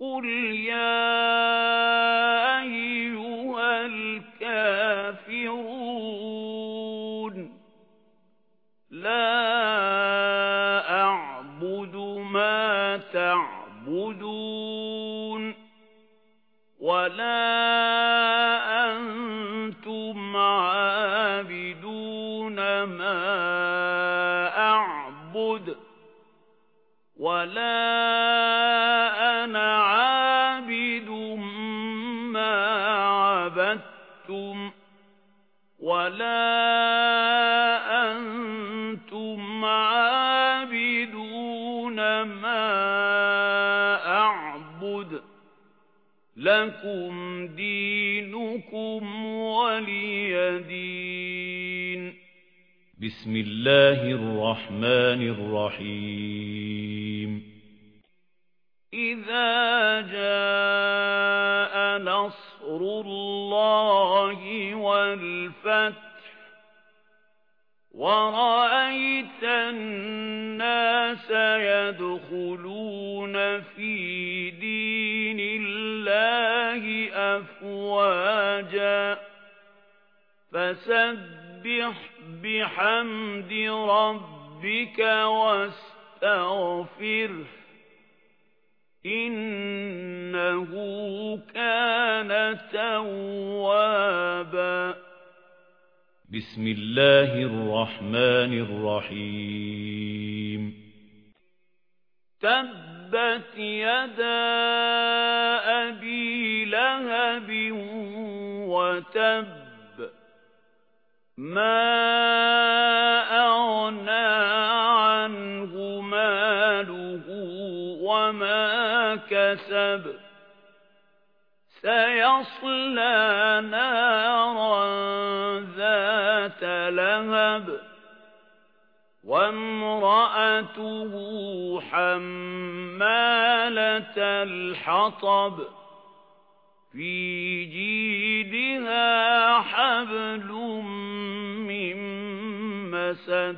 قُلْ يَا أَيُّهَا الْكَافِرُونَ لَا أَعْبُدُ مَا تَعْبُدُونَ وَلَا أَنْتُمْ عَابِدُونَ مَا وَلَا أَنَا عَابِدٌ مَا عَبَدتُّمْ وَلَا أَنْتُمْ عَابِدُونَ مَا أَعْبُدُ لَكُمْ دِينُكُمْ وَلِيَ دِينِ بسم الله الرحمن الرحيم. إذا جاء نصر الله والفتح ورأيت الناس يدخلون في دين الله أفواجا فسبح بحمد ربك واستغفره. إنه كان توابا. بسم الله الرحمن الرحيم. تبت يدا أبي لهب وتب ما أغنى عنه ماله وما كسب سيصلى نارا ذات لهب وامرأته حمالة الحطب في جيدها حبل من مسد